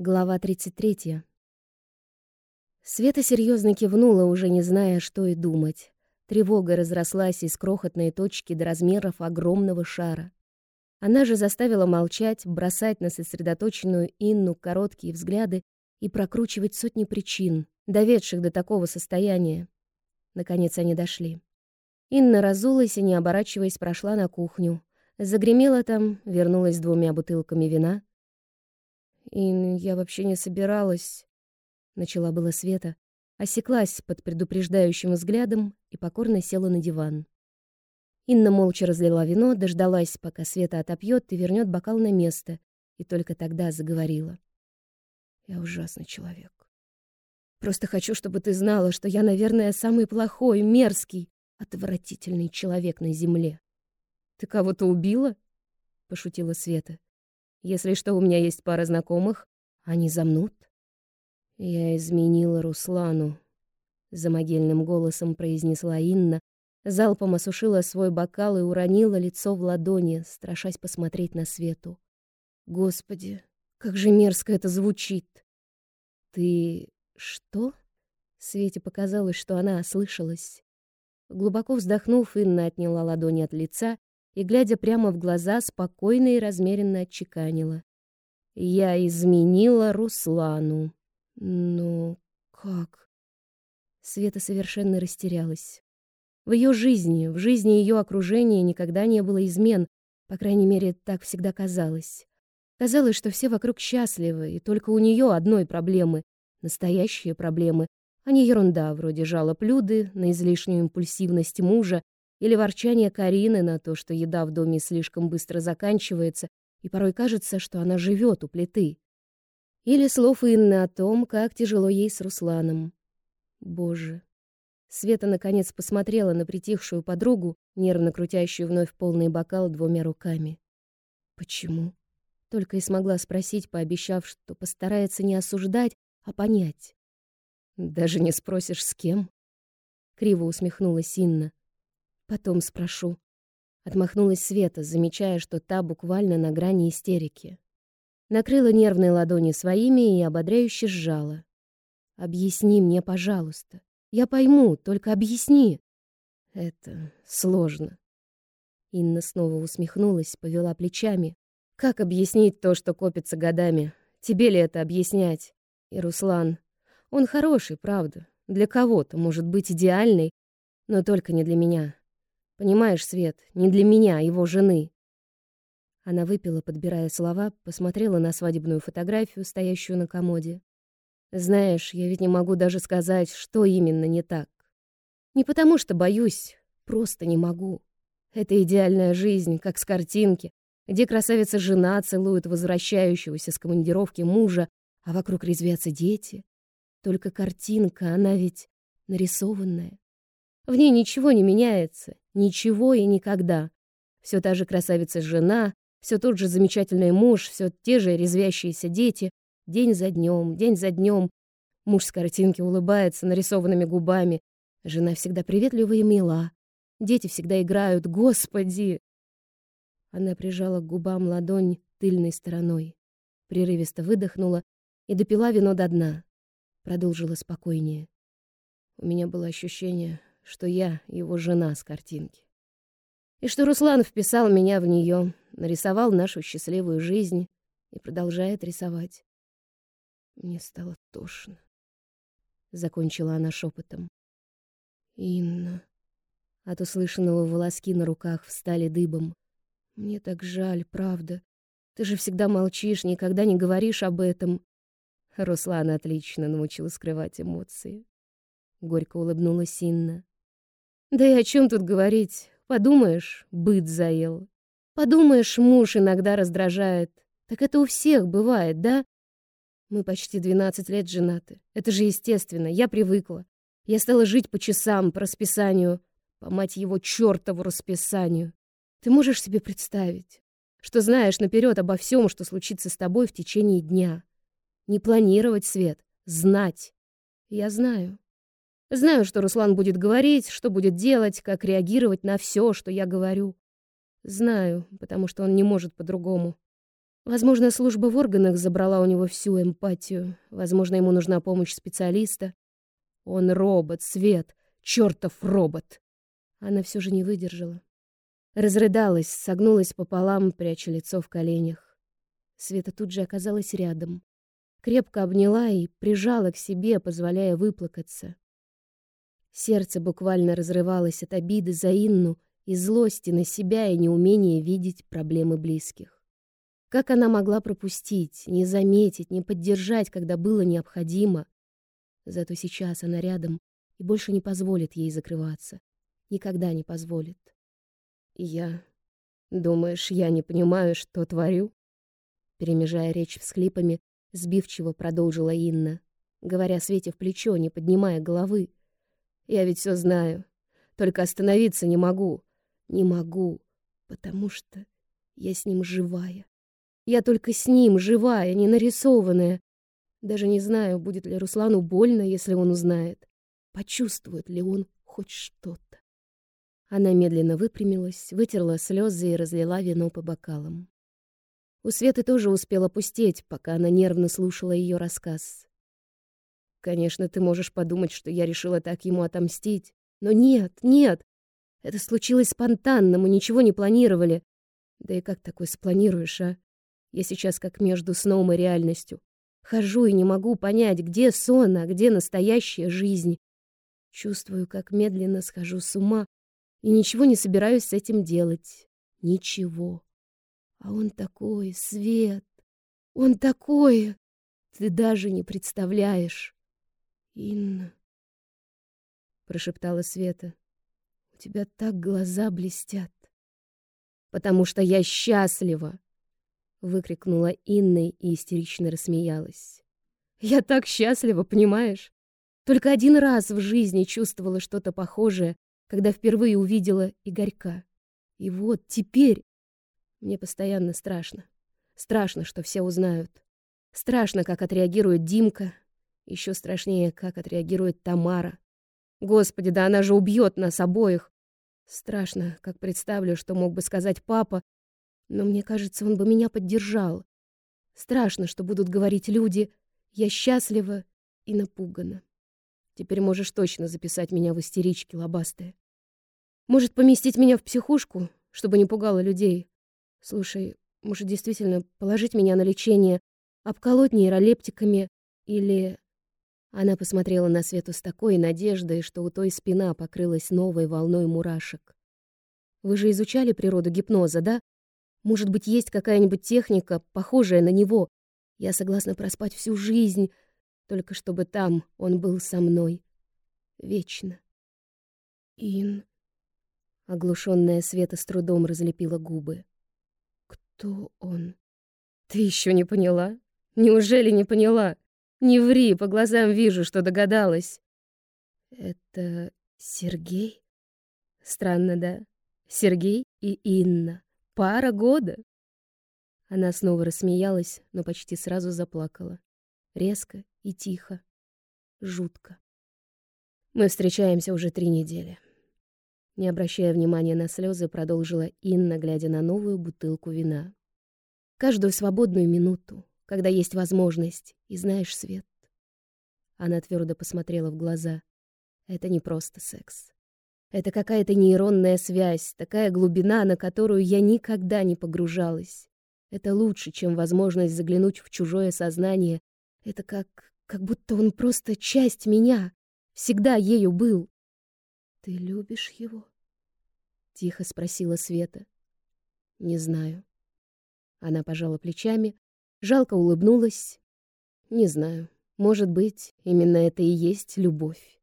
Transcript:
Глава 33. Света серьезно кивнула, уже не зная, что и думать. Тревога разрослась из крохотной точки до размеров огромного шара. Она же заставила молчать, бросать на сосредоточенную Инну короткие взгляды и прокручивать сотни причин, доведших до такого состояния. Наконец они дошли. Инна разулась и, не оборачиваясь, прошла на кухню. Загремела там, вернулась с двумя бутылками вина — «Ин, я вообще не собиралась...» Начала была Света, осеклась под предупреждающим взглядом и покорно села на диван. Инна молча разлила вино, дождалась, пока Света отопьет и вернет бокал на место, и только тогда заговорила. «Я ужасный человек. Просто хочу, чтобы ты знала, что я, наверное, самый плохой, мерзкий, отвратительный человек на земле». «Ты кого-то убила?» — пошутила Света. Если что, у меня есть пара знакомых. Они замнут. Я изменила Руслану. За могильным голосом произнесла Инна, залпом осушила свой бокал и уронила лицо в ладони, страшась посмотреть на Свету. Господи, как же мерзко это звучит. Ты что? Свете показалось, что она ослышалась. Глубоко вздохнув, Инна отняла ладони от лица и, глядя прямо в глаза, спокойно и размеренно отчеканила. «Я изменила Руслану». «Ну, как?» Света совершенно растерялась. В ее жизни, в жизни ее окружения никогда не было измен, по крайней мере, так всегда казалось. Казалось, что все вокруг счастливы, и только у нее одной проблемы, настоящие проблемы, а не ерунда вроде жалоб Люды на излишнюю импульсивность мужа или ворчание Карины на то, что еда в доме слишком быстро заканчивается, и порой кажется, что она живет у плиты. Или слов Инны о том, как тяжело ей с Русланом. Боже. Света наконец посмотрела на притихшую подругу, нервно крутящую вновь полный бокал двумя руками. Почему? Только и смогла спросить, пообещав, что постарается не осуждать, а понять. Даже не спросишь, с кем? Криво усмехнулась Инна. Потом спрошу. Отмахнулась Света, замечая, что та буквально на грани истерики. Накрыла нервные ладони своими и ободряюще сжала. «Объясни мне, пожалуйста. Я пойму, только объясни». «Это сложно». Инна снова усмехнулась, повела плечами. «Как объяснить то, что копится годами? Тебе ли это объяснять? И Руслан, он хороший, правда. Для кого-то, может быть, идеальный, но только не для меня. Понимаешь, Свет, не для меня, а его жены. Она выпила, подбирая слова, посмотрела на свадебную фотографию, стоящую на комоде. Знаешь, я ведь не могу даже сказать, что именно не так. Не потому что боюсь, просто не могу. Это идеальная жизнь, как с картинки, где красавица-жена целует возвращающегося с командировки мужа, а вокруг резвятся дети. Только картинка, она ведь нарисованная. В ней ничего не меняется, ничего и никогда. Все та же красавица-жена, все тот же замечательный муж, все те же резвящиеся дети. День за днем, день за днем. Муж с картинки улыбается нарисованными губами. Жена всегда приветлива и мила. Дети всегда играют. Господи! Она прижала к губам ладонь тыльной стороной. Прерывисто выдохнула и допила вино до дна. Продолжила спокойнее. У меня было ощущение, что я его жена с картинки. И что Руслан вписал меня в нее, нарисовал нашу счастливую жизнь и продолжает рисовать. Мне стало тошно. Закончила она шепотом. Инна. От услышанного волоски на руках встали дыбом. Мне так жаль, правда. Ты же всегда молчишь, никогда не говоришь об этом. Руслан отлично научил скрывать эмоции. Горько улыбнулась Инна. Да и о чем тут говорить? Подумаешь, быт заел. Подумаешь, муж иногда раздражает. Так это у всех бывает, да? Мы почти 12 лет женаты. Это же естественно, я привыкла. Я стала жить по часам, по расписанию, по мать его чертову расписанию. Ты можешь себе представить, что знаешь наперед обо всем, что случится с тобой в течение дня. Не планировать свет, знать. Я знаю. Знаю, что Руслан будет говорить, что будет делать, как реагировать на все, что я говорю. Знаю, потому что он не может по-другому. Возможно, служба в органах забрала у него всю эмпатию. Возможно, ему нужна помощь специалиста. Он робот, Свет, чертов робот. Она все же не выдержала. Разрыдалась, согнулась пополам, пряча лицо в коленях. Света тут же оказалась рядом. Крепко обняла и прижала к себе, позволяя выплакаться. Сердце буквально разрывалось от обиды за Инну и злости на себя и неумения видеть проблемы близких. Как она могла пропустить, не заметить, не поддержать, когда было необходимо? Зато сейчас она рядом и больше не позволит ей закрываться. Никогда не позволит. Я... Думаешь, я не понимаю, что творю? Перемежая речь всхлипами, сбивчиво продолжила Инна, говоря Свете в плечо, не поднимая головы. Я ведь все знаю, только остановиться не могу. Не могу, потому что я с ним живая. Я только с ним живая, не нарисованная. Даже не знаю, будет ли Руслану больно, если он узнает. Почувствует ли он хоть что-то. Она медленно выпрямилась, вытерла слезы и разлила вино по бокалам. У Светы тоже успела пустеть, пока она нервно слушала ее рассказ. Конечно, ты можешь подумать, что я решила так ему отомстить. Но нет, нет. Это случилось спонтанно, мы ничего не планировали. Да и как такое спланируешь, а? Я сейчас как между сном и реальностью. Хожу и не могу понять, где сон, а где настоящая жизнь. Чувствую, как медленно схожу с ума и ничего не собираюсь с этим делать. Ничего. А он такой, Свет. Он такой. Ты даже не представляешь. Инна, прошептала Света. У тебя так глаза блестят. Потому что я счастлива, выкрикнула Инна и истерично рассмеялась. Я так счастлива, понимаешь? Только один раз в жизни чувствовала что-то похожее, когда впервые увидела Игорька. И вот теперь мне постоянно страшно. Страшно, что все узнают. Страшно, как отреагирует Димка, еще страшнее, как отреагирует Тамара. Господи, да она же убьет нас обоих. Страшно, как представлю, что мог бы сказать папа, но мне кажется, он бы меня поддержал. Страшно, что будут говорить люди «я счастлива» и напугана. Теперь можешь точно записать меня в истерички лобастые. Может, поместить меня в психушку, чтобы не пугало людей. Слушай, может, действительно положить меня на лечение, обколоть нейролептиками или... Она посмотрела на Свету с такой надеждой, что у той спина покрылась новой волной мурашек. «Вы же изучали природу гипноза, да? Может быть, есть какая-нибудь техника, похожая на него? Я согласна проспать всю жизнь, только чтобы там он был со мной. Вечно». «Ин...» Оглушенная Света с трудом разлепила губы. «Кто он?» «Ты еще не поняла? Неужели не поняла?» Не ври, по глазам вижу, что догадалась. Это Сергей? Странно, да? Сергей и Инна. Пара года. Она снова рассмеялась, но почти сразу заплакала. Резко и тихо. Жутко. Мы встречаемся уже три недели. Не обращая внимания на слезы, продолжила Инна, глядя на новую бутылку вина. Каждую свободную минуту, когда есть возможность и знаешь свет. Она твердо посмотрела в глаза. Это не просто секс. Это какая-то нейронная связь, такая глубина, на которую я никогда не погружалась. Это лучше, чем возможность заглянуть в чужое сознание. Это как... как будто он просто часть меня. Всегда ею был. «Ты любишь его?» — тихо спросила Света. «Не знаю». Она пожала плечами, Жалко улыбнулась. Не знаю, может быть, именно это и есть любовь.